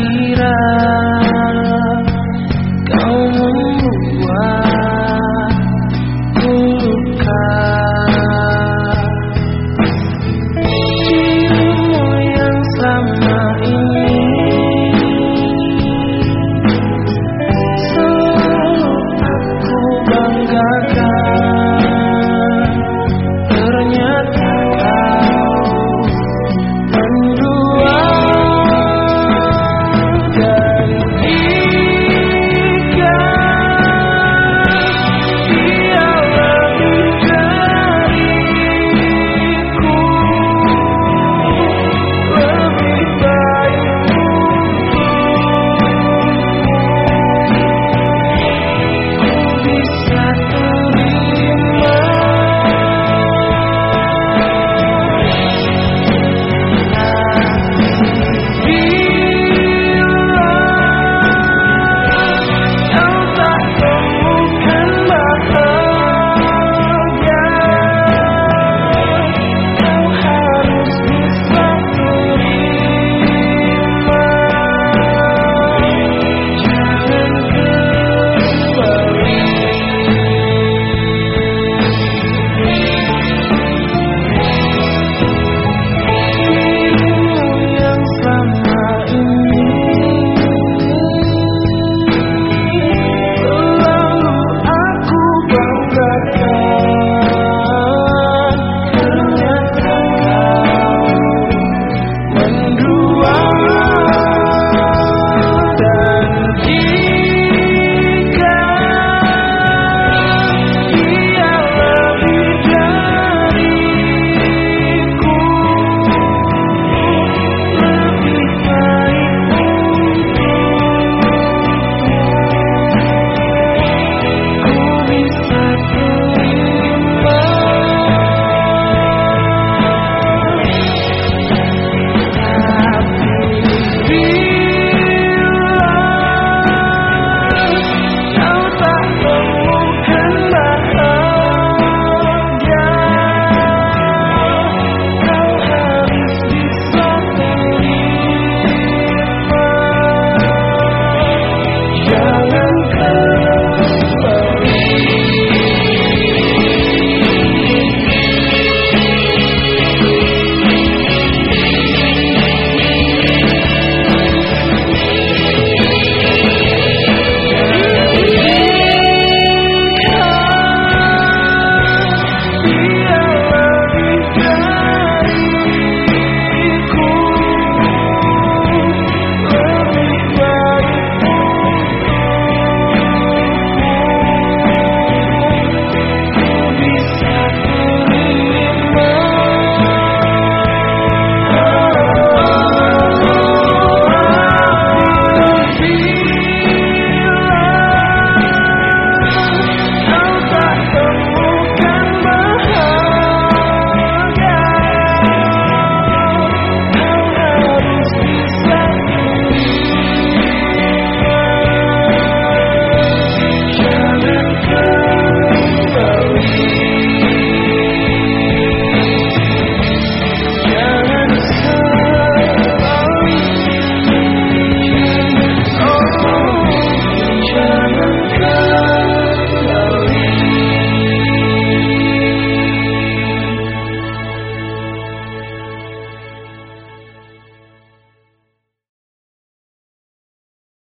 kira kau membuat